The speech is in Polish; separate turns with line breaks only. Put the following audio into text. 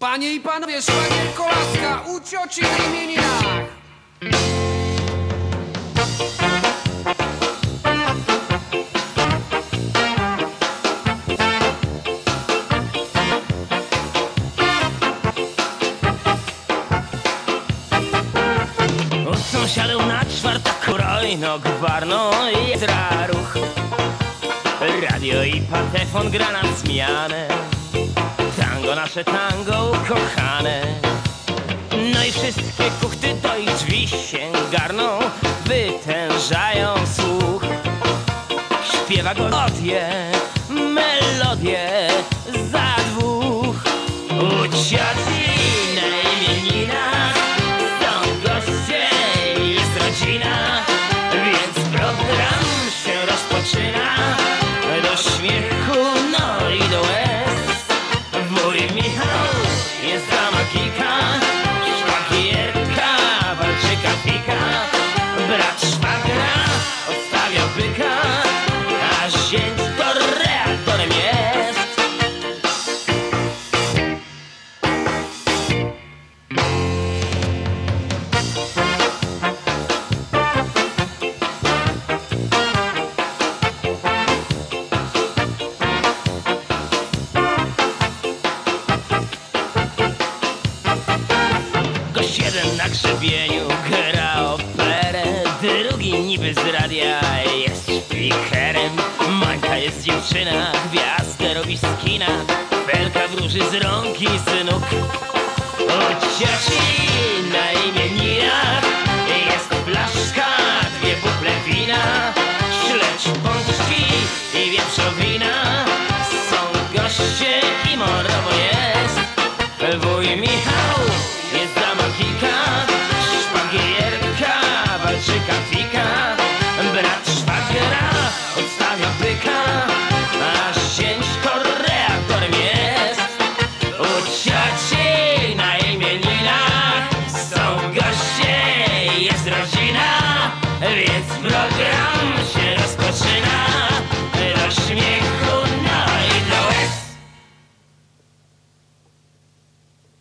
Panie i panowie, szwagier kolaska u cioci na imieninach.
Na czwartaku rojno gwarno jest raruch Radio i patefon gra na Tango nasze tango ukochane. No i wszystkie kuchty do ich drzwi się garną Wytężają słuch. Śpiewa go odje, grzebieniu gra operę. Drugi niby z radia jest szpikerem. Mańka jest dziewczyna, gwiazdę robi z kina. Felka wróży z rąk i synuk U cioci na imieninach Jest flaszka, dwie butle wina. Śledź pączki i wieprzowina. Są goście i morowo jest. Wuj Michał jest za magika koniec mrokiem.